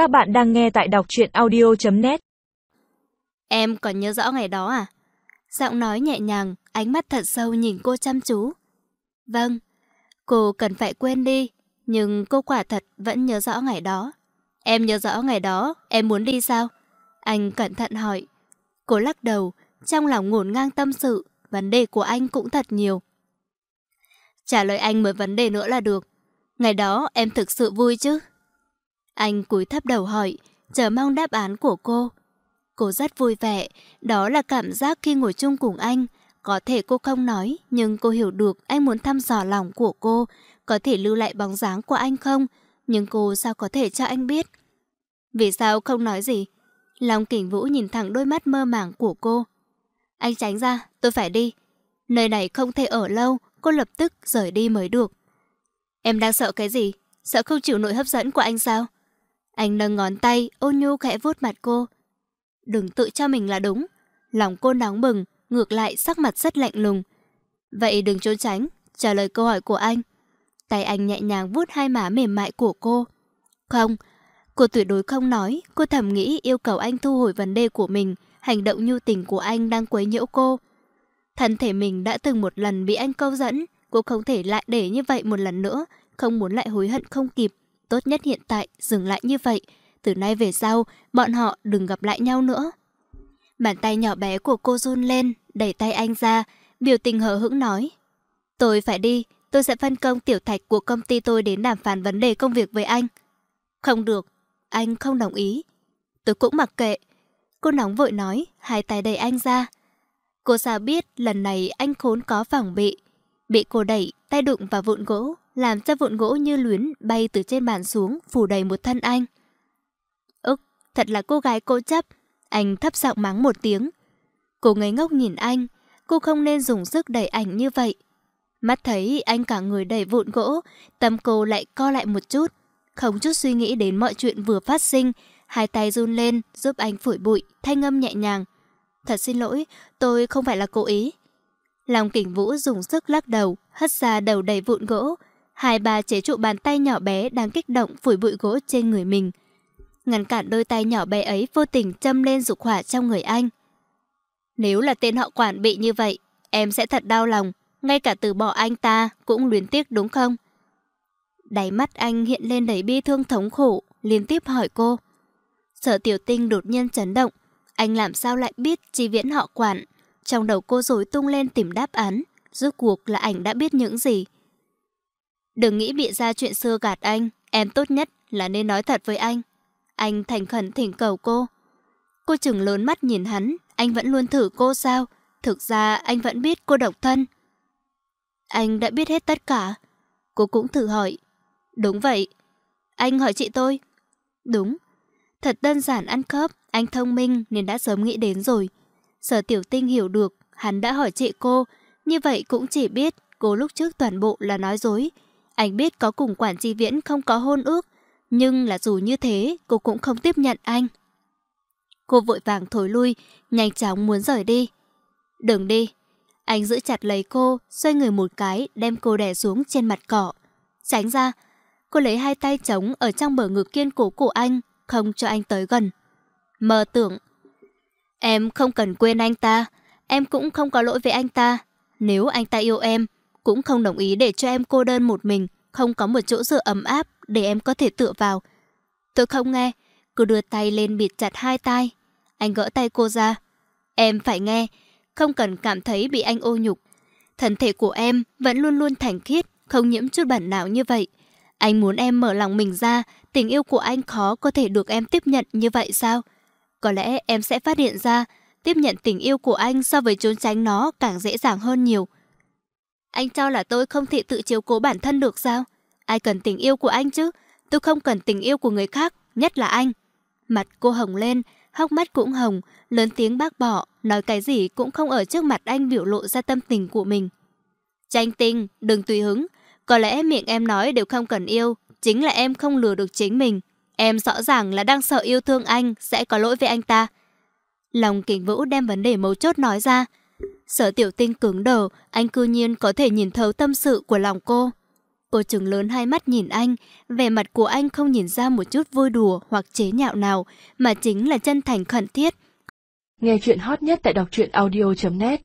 Các bạn đang nghe tại đọc truyện audio.net Em còn nhớ rõ ngày đó à? Giọng nói nhẹ nhàng, ánh mắt thật sâu nhìn cô chăm chú. Vâng, cô cần phải quên đi, nhưng cô quả thật vẫn nhớ rõ ngày đó. Em nhớ rõ ngày đó, em muốn đi sao? Anh cẩn thận hỏi. Cô lắc đầu, trong lòng ngổn ngang tâm sự, vấn đề của anh cũng thật nhiều. Trả lời anh một vấn đề nữa là được. Ngày đó em thực sự vui chứ? Anh cúi thấp đầu hỏi, chờ mong đáp án của cô. Cô rất vui vẻ, đó là cảm giác khi ngồi chung cùng anh. Có thể cô không nói, nhưng cô hiểu được anh muốn thăm dò lòng của cô. Có thể lưu lại bóng dáng của anh không? Nhưng cô sao có thể cho anh biết? Vì sao không nói gì? Long kỉnh vũ nhìn thẳng đôi mắt mơ màng của cô. Anh tránh ra, tôi phải đi. Nơi này không thể ở lâu, cô lập tức rời đi mới được. Em đang sợ cái gì? Sợ không chịu nổi hấp dẫn của anh sao? Anh nâng ngón tay, ôn nhu khẽ vuốt mặt cô. Đừng tự cho mình là đúng. Lòng cô nóng bừng, ngược lại sắc mặt rất lạnh lùng. Vậy đừng trốn tránh, trả lời câu hỏi của anh. Tay anh nhẹ nhàng vuốt hai má mềm mại của cô. Không, cô tuyệt đối không nói, cô thầm nghĩ yêu cầu anh thu hồi vấn đề của mình, hành động nhu tình của anh đang quấy nhiễu cô. Thân thể mình đã từng một lần bị anh câu dẫn, cô không thể lại để như vậy một lần nữa, không muốn lại hối hận không kịp. Tốt nhất hiện tại dừng lại như vậy, từ nay về sau bọn họ đừng gặp lại nhau nữa. Bàn tay nhỏ bé của cô run lên, đẩy tay anh ra, biểu tình hờ hững nói. Tôi phải đi, tôi sẽ phân công tiểu thạch của công ty tôi đến đàm phán vấn đề công việc với anh. Không được, anh không đồng ý. Tôi cũng mặc kệ. Cô nóng vội nói, hai tay đẩy anh ra. Cô sao biết lần này anh khốn có phòng bị. Bị cô đẩy, tay đụng vào vụn gỗ, làm cho vụn gỗ như luyến bay từ trên bàn xuống, phủ đầy một thân anh. Ức, thật là cô gái cố chấp. Anh thấp giọng mắng một tiếng. Cô ngây ngốc nhìn anh, cô không nên dùng sức đẩy ảnh như vậy. Mắt thấy anh cả người đẩy vụn gỗ, tâm cô lại co lại một chút. Không chút suy nghĩ đến mọi chuyện vừa phát sinh, hai tay run lên giúp anh phủi bụi, thanh âm nhẹ nhàng. Thật xin lỗi, tôi không phải là cố ý. Lòng kỉnh vũ dùng sức lắc đầu, hất ra đầu đầy vụn gỗ. Hai bà chế trụ bàn tay nhỏ bé đang kích động phủi bụi gỗ trên người mình. Ngăn cản đôi tay nhỏ bé ấy vô tình châm lên dục hỏa trong người anh. Nếu là tên họ quản bị như vậy, em sẽ thật đau lòng. Ngay cả từ bỏ anh ta cũng luyến tiếc đúng không? Đáy mắt anh hiện lên đầy bi thương thống khổ, liên tiếp hỏi cô. Sở tiểu tinh đột nhiên chấn động. Anh làm sao lại biết chi viễn họ quản? Trong đầu cô rối tung lên tìm đáp án. Rốt cuộc là ảnh đã biết những gì? Đừng nghĩ bị ra chuyện xưa gạt anh. Em tốt nhất là nên nói thật với anh. Anh thành khẩn thỉnh cầu cô. Cô chừng lớn mắt nhìn hắn. Anh vẫn luôn thử cô sao? Thực ra anh vẫn biết cô độc thân. Anh đã biết hết tất cả. Cô cũng thử hỏi. Đúng vậy. Anh hỏi chị tôi. Đúng. Thật đơn giản ăn khớp, anh thông minh nên đã sớm nghĩ đến rồi. Sở tiểu tinh hiểu được, hắn đã hỏi chị cô, như vậy cũng chỉ biết cô lúc trước toàn bộ là nói dối. Anh biết có cùng quản tri viễn không có hôn ước, nhưng là dù như thế, cô cũng không tiếp nhận anh. Cô vội vàng thổi lui, nhanh chóng muốn rời đi. Đừng đi. Anh giữ chặt lấy cô, xoay người một cái, đem cô đè xuống trên mặt cỏ. Tránh ra. Cô lấy hai tay trống ở trong bờ ngực kiên cố của anh, không cho anh tới gần. Mơ tưởng. Em không cần quên anh ta, em cũng không có lỗi với anh ta. Nếu anh ta yêu em, cũng không đồng ý để cho em cô đơn một mình, không có một chỗ dựa ấm áp để em có thể tựa vào. Tôi không nghe, cứ đưa tay lên bịt chặt hai tay. Anh gỡ tay cô ra. Em phải nghe, không cần cảm thấy bị anh ô nhục. Thân thể của em vẫn luôn luôn thành khiết, không nhiễm chút bản nào như vậy. Anh muốn em mở lòng mình ra, tình yêu của anh khó có thể được em tiếp nhận như vậy sao? Có lẽ em sẽ phát hiện ra, tiếp nhận tình yêu của anh so với trốn tránh nó càng dễ dàng hơn nhiều. Anh cho là tôi không thể tự chiếu cố bản thân được sao? Ai cần tình yêu của anh chứ? Tôi không cần tình yêu của người khác, nhất là anh. Mặt cô hồng lên, hốc mắt cũng hồng, lớn tiếng bác bỏ, nói cái gì cũng không ở trước mặt anh biểu lộ ra tâm tình của mình. Tranh tinh, đừng tùy hứng. Có lẽ miệng em nói đều không cần yêu, chính là em không lừa được chính mình. Em rõ ràng là đang sợ yêu thương anh sẽ có lỗi với anh ta. Lòng kình vũ đem vấn đề mấu chốt nói ra. Sở tiểu tinh cứng đờ, anh cư nhiên có thể nhìn thấu tâm sự của lòng cô. Cô trừng lớn hai mắt nhìn anh, vẻ mặt của anh không nhìn ra một chút vui đùa hoặc chế nhạo nào, mà chính là chân thành khẩn thiết. Nghe chuyện hot nhất tại đọc truyện audio.net